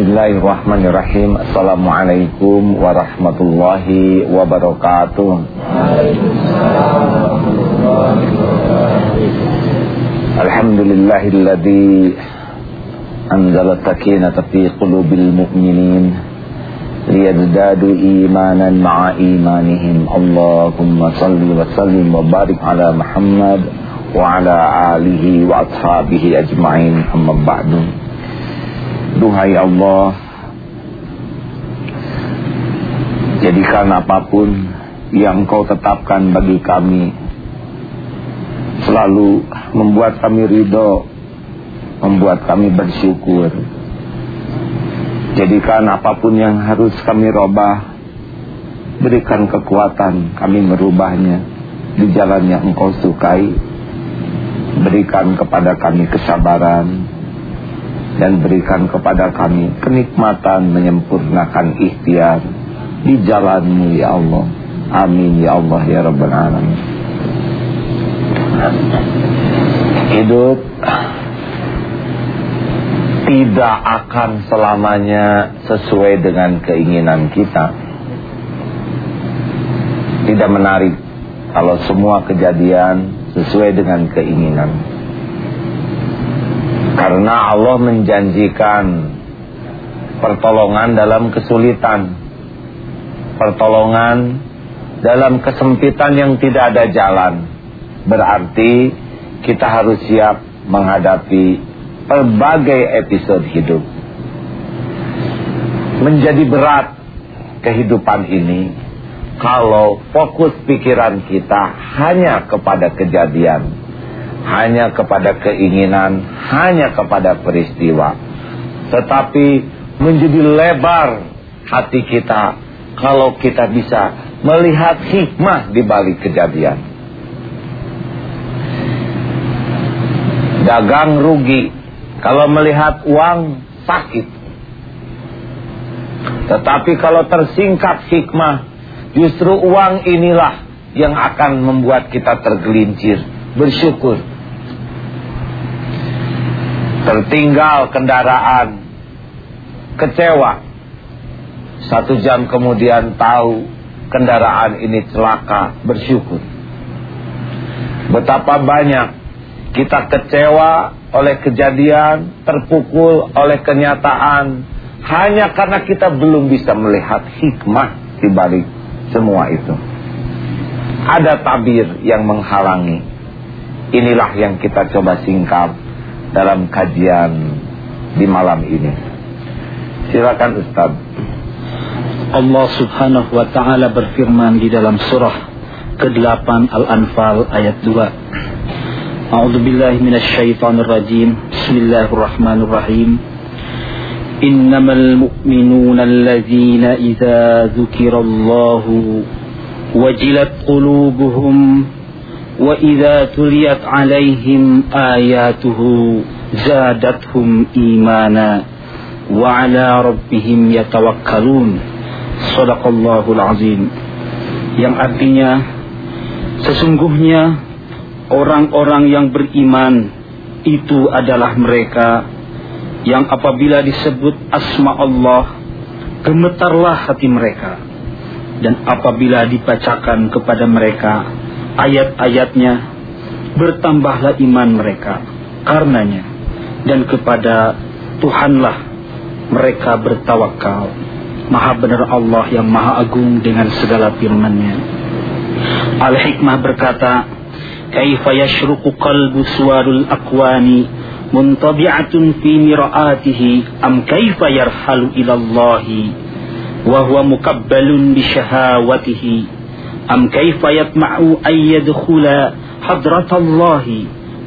Bismillahirrahmanirrahim Assalamualaikum warahmatullahi wabarakatuh Alhamdulillahilladzi Anzala sakinata fi qulubil mu'minin Liyazdadu imanan ma'a imanihim Allahumma salli wa sallim wa barik ala Muhammad Wa ala alihi wa ashabihi ajma'in Amma ba'du Duhai Allah. Jadikan apa pun yang kau tetapkan bagi kami Selalu membuat kami ridho Membuat kami bersyukur. Jadikan apa pun yang harus kami robah Berikan kekuatan kami merubahnya Di jalan yang engkau sukai. Berikan kepada kami kesabaran dan berikan kepada kami kenikmatan menyempurnakan ikhtiar di jalanmu ya Allah. Amin ya Allah ya Rabbal Alamin. Hidup tidak akan selamanya sesuai dengan keinginan kita. Tidak menarik kalau semua kejadian sesuai dengan keinginan karena Allah menjanjikan pertolongan dalam kesulitan. Pertolongan dalam kesempitan yang tidak ada jalan. Berarti kita harus siap menghadapi berbagai episode hidup. Menjadi berat kehidupan ini kalau fokus pikiran kita hanya kepada kejadian hanya kepada keinginan, hanya kepada peristiwa. Tetapi menjadi lebar hati kita kalau kita bisa melihat hikmah di balik kejadian. Dagang rugi kalau melihat uang sakit. Tetapi kalau tersingkap hikmah, justru uang inilah yang akan membuat kita tergelincir, bersyukur tertinggal kendaraan, kecewa. Satu jam kemudian tahu kendaraan ini celaka, bersyukur. Betapa banyak kita kecewa oleh kejadian, terpukul oleh kenyataan, hanya karena kita belum bisa melihat hikmah di balik semua itu. Ada tabir yang menghalangi. Inilah yang kita coba singkap dalam kajian di malam ini. Silakan Ustaz. Allah Subhanahu wa taala berfirman di dalam surah ke-8 Al-Anfal ayat 2. A'udzu billahi minasyaitonir rajim. Bismillahirrahmanirrahim. Innamal mu'minuna alladzina idza dzukirallahu wajilat wa idza tuliyat alaihim ayatuhu zadatuhum imana wa ala rabbihim yatawakkalun. Sadaqallahul azim. Yang artinya sesungguhnya orang-orang yang beriman itu adalah mereka yang apabila disebut asma Allah gemetarlah hati mereka. Dan apabila dibacakan kepada mereka ayat-ayatnya bertambahlah iman mereka karenanya dan kepada Tuhanlah mereka bertawakal. Maha benar Allah yang maha agung dengan segala firman-Nya. Al-Hikmah berkata kaifa yashruqu qalbu suwarul akwani muntabi'atun fi mira'atihi am kaifa yarhalu ila Allah wa huwa mukabbalun bi syahawatihi أم كيف يطمع أن يدخل حضرة الله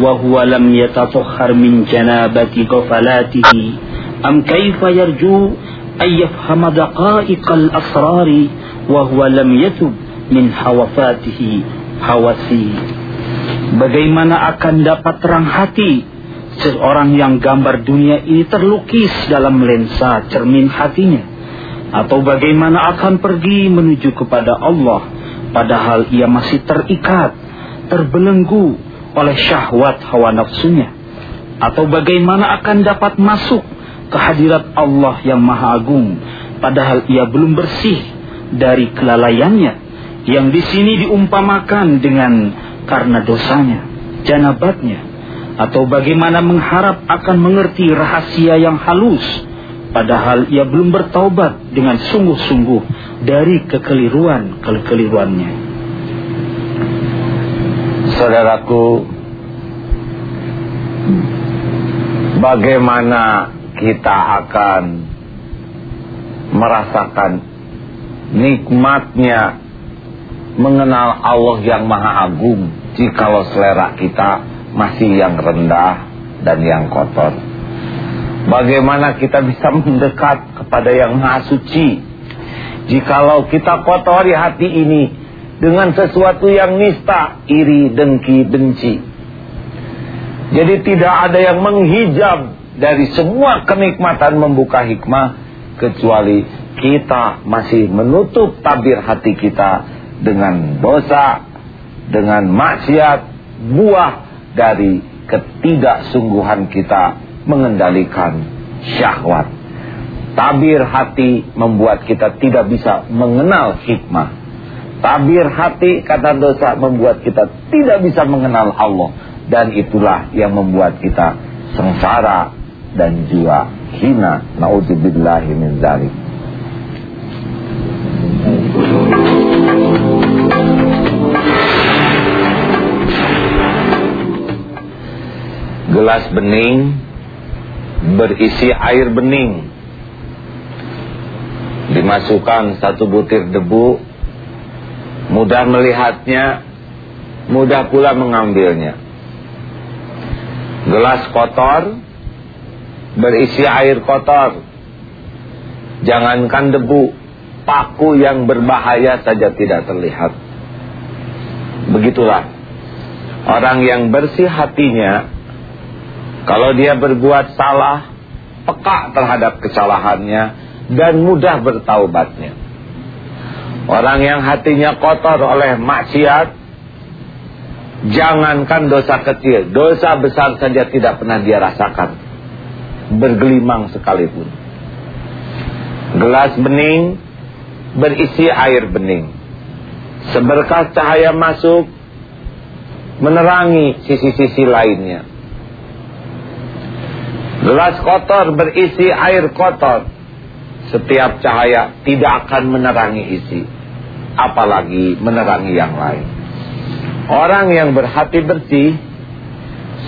وهو لم يتطهر من جنابة قفلاته أم كيف يرجو أن يفهم دقائق الأسرار وهو لم يتب من حوفاته حوسي Bagaimana akan dapat terang hati seorang yang gambar dunia ini terlukis dalam lensa cermin hatinya? Atau bagaimana akan pergi menuju kepada Allah? Padahal ia masih terikat, terbelenggu oleh syahwat hawa nafsunya? Atau bagaimana akan dapat masuk kehadirat Allah yang Maha Agung, padahal ia belum bersih dari kelalaiannya, yang di sini diumpamakan dengan karena dosanya, janabatnya, atau bagaimana mengharap akan mengerti rahasia yang halus, padahal ia belum bertaubat dengan sungguh-sungguh dari kekeliruan-kekeliruannya. Saudaraku, bagaimana kita akan merasakan nikmatnya mengenal Allah yang maha agung jikalau selera kita masih yang rendah dan yang kotor. Bagaimana kita bisa mendekat kepada yang maha suci jikalau kita kotori hati ini dengan sesuatu yang nista, iri, dengki, benci. Jadi tidak ada yang menghijab dari semua kenikmatan membuka hikmah kecuali kita masih menutup tabir hati kita dengan dosa, dengan maksiat, buah dari ketidaksungguhan kita mengendalikan syahwat. Tabir hati membuat kita tidak bisa mengenal hikmah. Tabir hati kata dosa membuat kita tidak bisa mengenal Allah. Dan itulah yang membuat kita sengsara dan juga hina. Na'udzubillahi min zalik. gelas bening berisi air bening. Dimasukkan satu butir debu. Mudah melihatnya mudah pula mengambilnya. Gelas kotor berisi air kotor. Jangankan debu paku yang berbahaya saja tidak terlihat. Begitulah. Orang yang bersih hatinya kalau dia berbuat salah, peka terhadap kesalahannya dan mudah bertaubatnya. Orang yang hatinya kotor oleh maksiat, jangankan dosa kecil, dosa besar saja tidak pernah dia rasakan. Bergelimang sekalipun. Gelas bening berisi air bening. Seberkas cahaya masuk, menerangi sisi-sisi lainnya Gelas kotor berisi air kotor. Setiap cahaya tidak akan menerangi isi. Apalagi menerangi yang lain. Orang yang berhati bersih,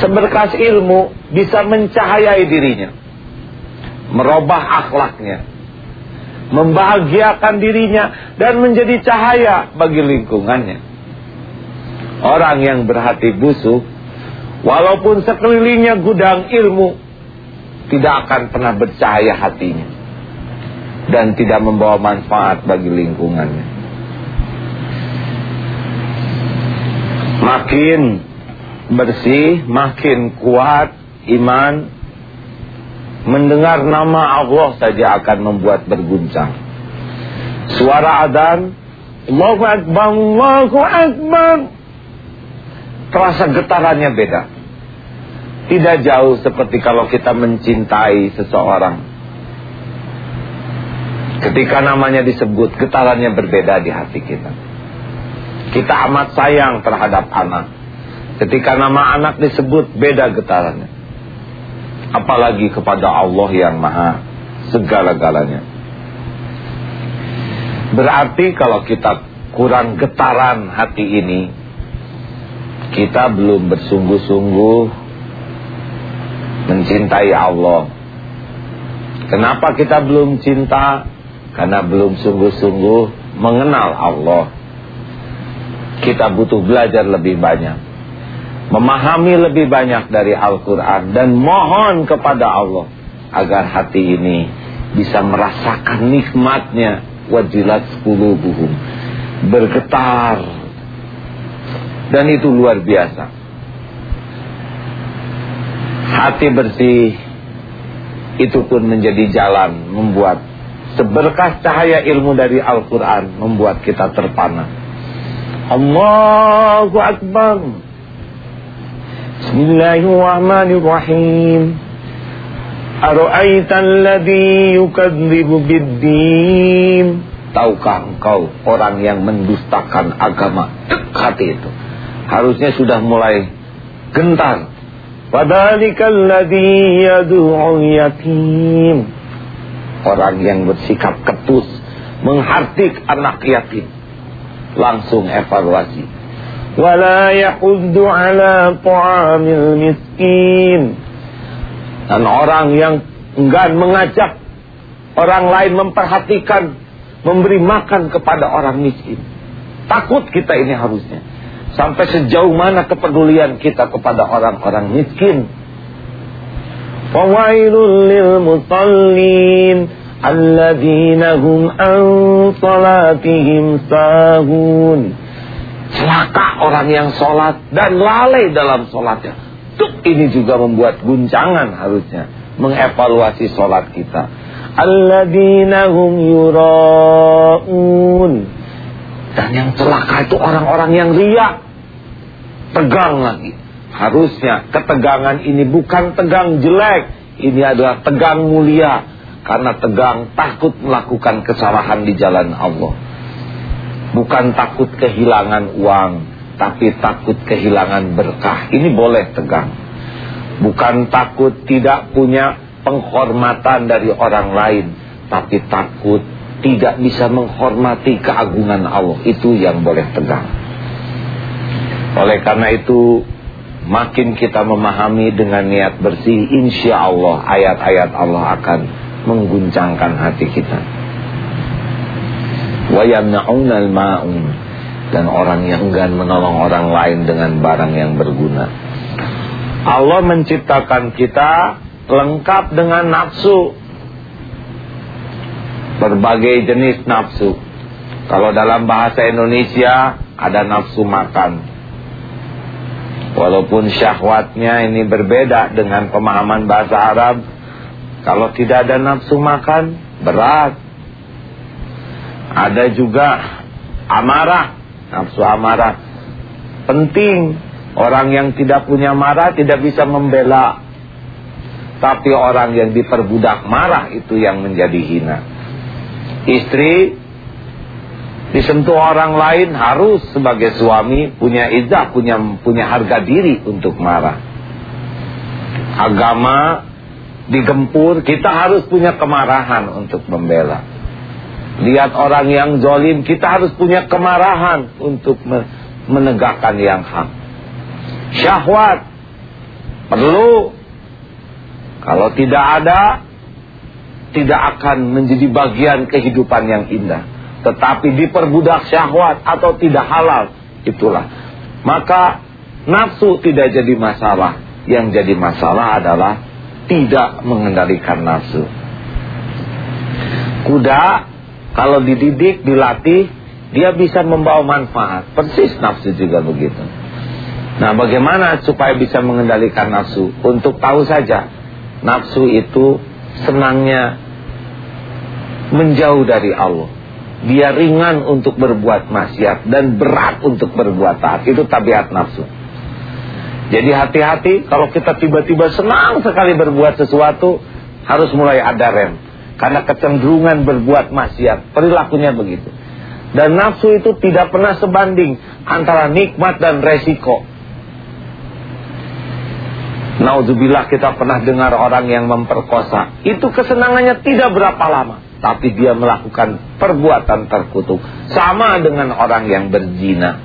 seberkas ilmu bisa mencahayai dirinya. Merubah akhlaknya. Membahagiakan dirinya dan menjadi cahaya bagi lingkungannya. Orang yang berhati busuk, walaupun sekelilingnya gudang ilmu, tidak akan pernah bercahaya hatinya dan tidak membawa manfaat bagi lingkungannya. Makin bersih, makin kuat iman, mendengar nama Allah saja akan membuat berguncang. Suara adzan, Allahu Akbar, Allahu Akbar. Terasa getarannya beda. Tidak jauh seperti kalau kita mencintai seseorang. Ketika namanya disebut, getarannya berbeda di hati kita. Kita amat sayang terhadap anak. Ketika nama anak disebut, beda getarannya. Apalagi kepada Allah yang maha segala-galanya. Berarti kalau kita kurang getaran hati ini, kita belum bersungguh-sungguh mencintai Allah. Kenapa kita belum cinta? Karena belum sungguh-sungguh mengenal Allah. Kita butuh belajar lebih banyak. Memahami lebih banyak dari Al-Quran. Dan mohon kepada Allah. Agar hati ini bisa merasakan nikmatnya. Wajilat buhum Bergetar. Dan itu luar biasa hati bersih itu pun menjadi jalan membuat seberkas cahaya ilmu dari Al-Quran membuat kita terpana. Allahu Akbar. Bismillahirrahmanirrahim. Ara'aita alladhi yukadzibu biddin Tahukah engkau orang yang mendustakan agama Dekat itu Harusnya sudah mulai gentar Fadhalika alladhi yadu'u yatim Orang yang bersikap ketus Menghardik anak yatim Langsung evaluasi Wala yahuddu ala ta'amil miskin dan orang yang enggan mengajak orang lain memperhatikan, memberi makan kepada orang miskin. Takut kita ini harusnya. Sampai sejauh mana kepedulian kita kepada orang-orang miskin. Fawailul lil musallin alladzina hum an salatihim sahun. Celaka orang yang sholat dan lalai dalam sholatnya. Tuk ini juga membuat guncangan harusnya mengevaluasi sholat kita. Alladzina hum yura'un. Dan yang celaka itu orang-orang yang riak. Tegang lagi. Harusnya ketegangan ini bukan tegang jelek. Ini adalah tegang mulia. Karena tegang takut melakukan kesalahan di jalan Allah. Bukan takut kehilangan uang tapi takut kehilangan berkah. Ini boleh tegang. Bukan takut tidak punya penghormatan dari orang lain, tapi takut tidak bisa menghormati keagungan Allah. Itu yang boleh tegang. Oleh karena itu, makin kita memahami dengan niat bersih, insya Allah ayat-ayat Allah akan mengguncangkan hati kita. Wa ma'un dan orang yang enggan menolong orang lain dengan barang yang berguna. Allah menciptakan kita lengkap dengan nafsu. Berbagai jenis nafsu. Kalau dalam bahasa Indonesia ada nafsu makan. Walaupun syahwatnya ini berbeda dengan pemahaman bahasa Arab. Kalau tidak ada nafsu makan, berat. Ada juga amarah nafsu amarah penting orang yang tidak punya marah tidak bisa membela tapi orang yang diperbudak marah itu yang menjadi hina istri disentuh orang lain harus sebagai suami punya izah punya punya harga diri untuk marah agama digempur kita harus punya kemarahan untuk membela Lihat orang yang zolim, kita harus punya kemarahan untuk menegakkan yang hak. Syahwat perlu. Kalau tidak ada, tidak akan menjadi bagian kehidupan yang indah. Tetapi diperbudak syahwat atau tidak halal, itulah. Maka nafsu tidak jadi masalah. Yang jadi masalah adalah tidak mengendalikan nafsu. Kuda kalau dididik, dilatih, dia bisa membawa manfaat. Persis nafsu juga begitu. Nah bagaimana supaya bisa mengendalikan nafsu? Untuk tahu saja, nafsu itu senangnya menjauh dari Allah. Dia ringan untuk berbuat maksiat dan berat untuk berbuat taat. Itu tabiat nafsu. Jadi hati-hati kalau kita tiba-tiba senang sekali berbuat sesuatu, harus mulai ada rem. Karena kecenderungan berbuat maksiat. Perilakunya begitu. Dan nafsu itu tidak pernah sebanding antara nikmat dan resiko. Nauzubillah kita pernah dengar orang yang memperkosa. Itu kesenangannya tidak berapa lama. Tapi dia melakukan perbuatan terkutuk. Sama dengan orang yang berzina.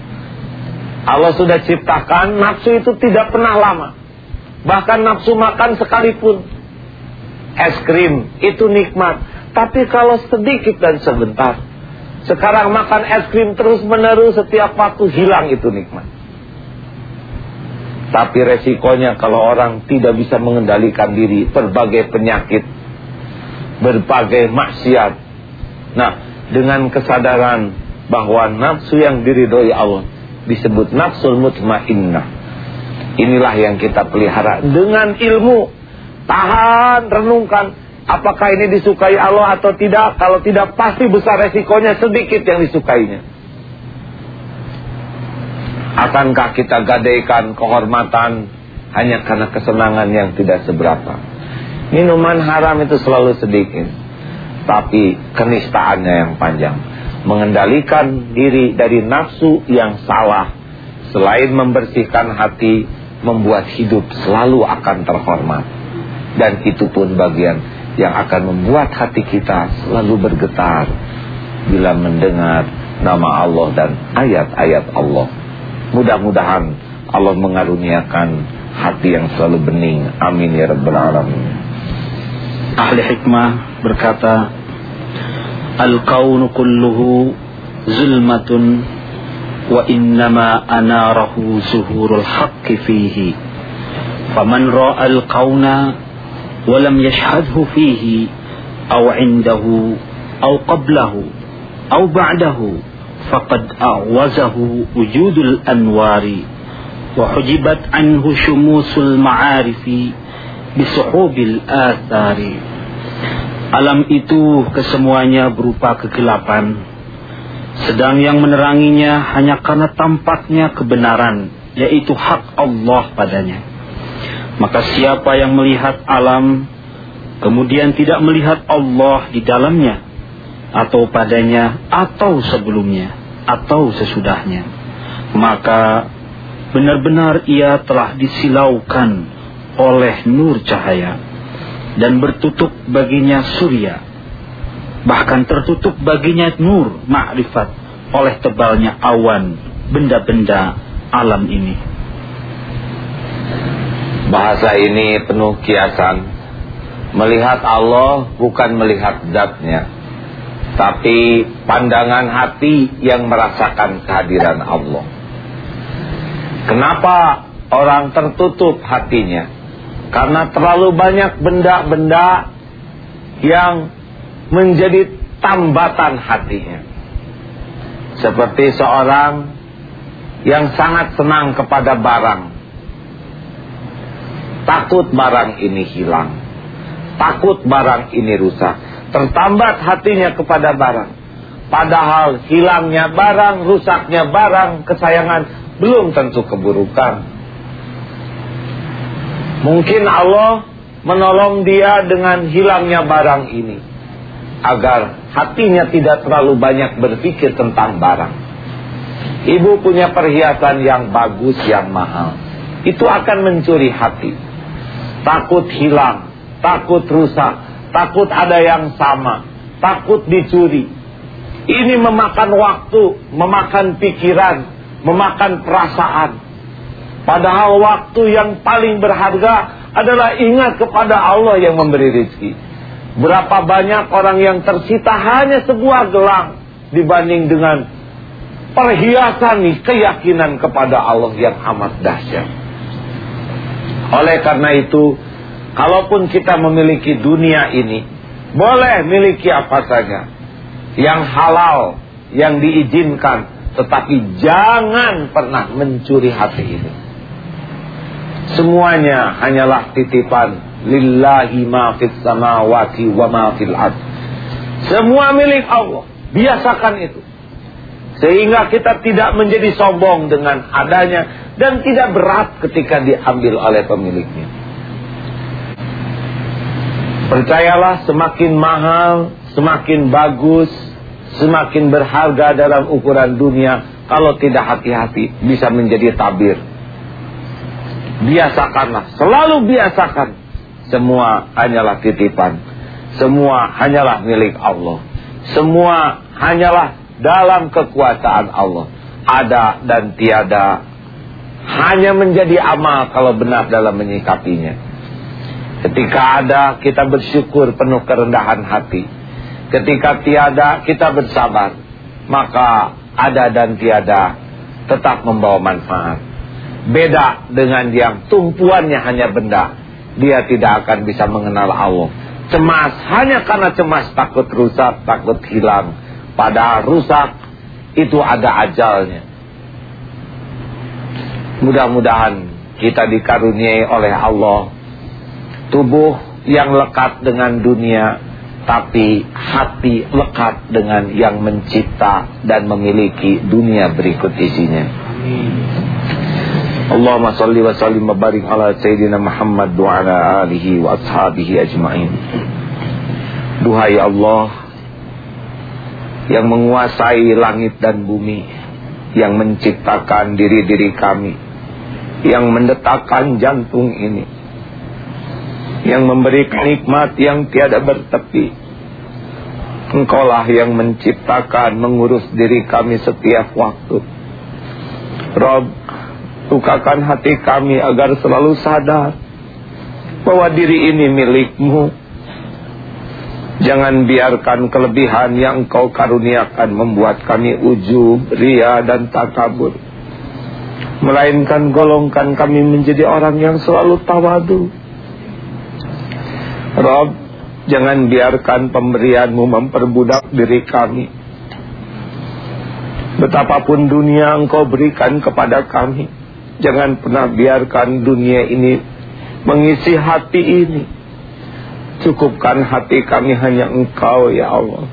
Allah sudah ciptakan nafsu itu tidak pernah lama. Bahkan nafsu makan sekalipun es krim itu nikmat. Tapi kalau sedikit dan sebentar. Sekarang makan es krim terus menerus setiap waktu hilang itu nikmat. Tapi resikonya kalau orang tidak bisa mengendalikan diri berbagai penyakit, berbagai maksiat. Nah, dengan kesadaran bahwa nafsu yang diridhoi Allah disebut nafsul mutmainnah. Inilah yang kita pelihara dengan ilmu Tahan, renungkan. Apakah ini disukai Allah atau tidak? Kalau tidak, pasti besar resikonya sedikit yang disukainya. Akankah kita gadaikan kehormatan hanya karena kesenangan yang tidak seberapa? Minuman haram itu selalu sedikit. Tapi kenistaannya yang panjang. Mengendalikan diri dari nafsu yang salah. Selain membersihkan hati, membuat hidup selalu akan terhormat. Dan itu pun bagian yang akan membuat hati kita selalu bergetar bila mendengar nama Allah dan ayat-ayat Allah. Mudah-mudahan Allah mengaruniakan hati yang selalu bening. Amin ya rabbal alamin ahli hikmah berkata Al-kaunu kulluhu zulmatun wa innama anarahu zuhurul haqqi fihi faman ra'a al-kauna lam yashhadhu fihi aw indahu aw qablahu aw ba'dahu faqad a'wazahu wujudul anwari wa hujibat anhu syumusul ma'arifi athari. Alam itu kesemuanya berupa kegelapan Sedang yang meneranginya hanya karena tampaknya kebenaran Yaitu hak Allah padanya. Maka siapa yang melihat alam Kemudian tidak melihat Allah di dalamnya Atau padanya Atau sebelumnya Atau sesudahnya. Maka benar-benar ia telah disilaukan oleh nur cahaya dan bertutup baginya surya. Bahkan tertutup baginya nur makrifat oleh tebalnya awan benda-benda alam ini. Bahasa ini penuh kiasan. Melihat Allah bukan melihat zatnya tapi pandangan hati yang merasakan kehadiran Allah kenapa orang tertutup hatinya karena terlalu banyak benda-benda yang menjadi tambatan hatinya. Seperti seorang yang sangat senang kepada barang. Takut barang ini hilang. Takut barang ini rusak. Tertambat hatinya kepada barang. Padahal hilangnya barang, rusaknya barang, kesayangan belum tentu keburukan. Mungkin Allah menolong dia dengan hilangnya barang ini. Agar hatinya tidak terlalu banyak berpikir tentang barang. Ibu punya perhiasan yang bagus, yang mahal. Itu akan mencuri hati. Takut hilang, takut rusak, takut ada yang sama, takut dicuri. Ini memakan waktu, memakan pikiran, memakan perasaan. Padahal waktu yang paling berharga adalah ingat kepada Allah yang memberi rezeki. Berapa banyak orang yang tersita hanya sebuah gelang dibanding dengan perhiasan keyakinan kepada Allah yang amat dahsyat. Oleh karena itu, kalaupun kita memiliki dunia ini, boleh miliki apa saja. Yang halal, yang diizinkan, tetapi jangan pernah mencuri hati ini. Semuanya hanyalah titipan lillahi ma fis samawati wa ma fil ard. Semua milik Allah. Biasakan itu. Sehingga kita tidak menjadi sombong dengan adanya dan tidak berat ketika diambil oleh pemiliknya. Percayalah semakin mahal, semakin bagus, semakin berharga dalam ukuran dunia. Kalau tidak hati-hati bisa menjadi tabir biasakanlah, selalu biasakan. Semua hanyalah titipan. Semua hanyalah milik Allah. Semua hanyalah dalam kekuasaan Allah. Ada dan tiada hanya menjadi amal kalau benar dalam menyikapinya. Ketika ada kita bersyukur penuh kerendahan hati. Ketika tiada kita bersabar. Maka ada dan tiada tetap membawa manfaat. Beda dengan yang tumpuannya hanya benda. Dia tidak akan bisa mengenal Allah. Cemas hanya karena cemas takut rusak, takut hilang. Padahal rusak itu ada ajalnya. Mudah-mudahan kita dikaruniai oleh Allah tubuh yang lekat dengan dunia tapi hati lekat dengan yang mencipta dan memiliki dunia berikut isinya. Allahumma salli wa sallim wa barik ala Sayyidina Muhammad wa ala alihi wa ashabihi ajma'in Duhai Allah Yang menguasai langit dan bumi Yang menciptakan diri-diri kami Yang mendetakkan jantung ini Yang memberi nikmat yang tiada bertepi Engkaulah yang menciptakan, mengurus diri kami setiap waktu Rob Bukakan hati kami agar selalu sadar bahwa diri ini milikmu. Jangan biarkan kelebihan yang engkau karuniakan membuat kami ujub, ria dan takabur. Melainkan golongkan kami menjadi orang yang selalu tawadu. Rob, jangan biarkan pemberianmu memperbudak diri kami. Betapapun dunia engkau berikan kepada kami Jangan pernah biarkan dunia ini mengisi hati ini. Cukupkan hati kami hanya engkau ya Allah.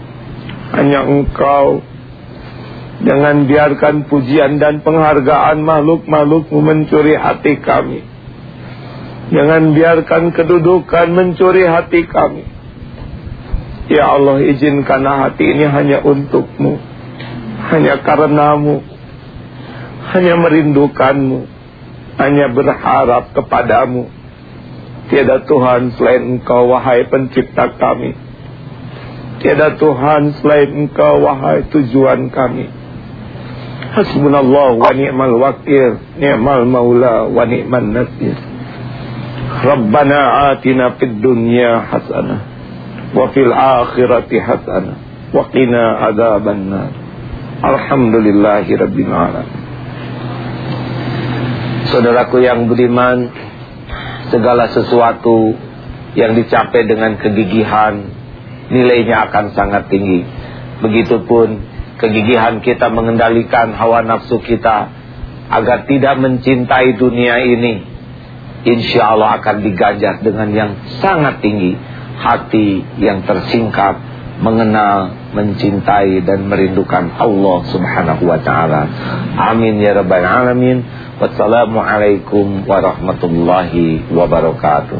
Hanya engkau. Jangan biarkan pujian dan penghargaan makhluk-makhlukmu mencuri hati kami. Jangan biarkan kedudukan mencuri hati kami. Ya Allah izinkanlah hati ini hanya untukmu. Hanya karenamu. Hanya merindukanmu hanya berharap kepadamu. Tiada Tuhan selain engkau wahai pencipta kami. Tiada Tuhan selain engkau wahai tujuan kami. Hasbunallah wa ni'mal wakil, ni'mal maula wa ni'man nasir. Rabbana atina fid dunya hasanah wa fil akhirati hasanah wa qina adzabannar. Alhamdulillahi rabbil alamin. Saudaraku yang budiman Segala sesuatu yang dicapai dengan kegigihan Nilainya akan sangat tinggi Begitupun kegigihan kita mengendalikan hawa nafsu kita Agar tidak mencintai dunia ini Insya Allah akan diganjar dengan yang sangat tinggi. Hati yang tersingkap Mengenal, mencintai dan merindukan Allah subhanahu wa ta'ala. Amin ya Rabbal Alamin. Wassalamualaikum warahmatullahi wabarakatuh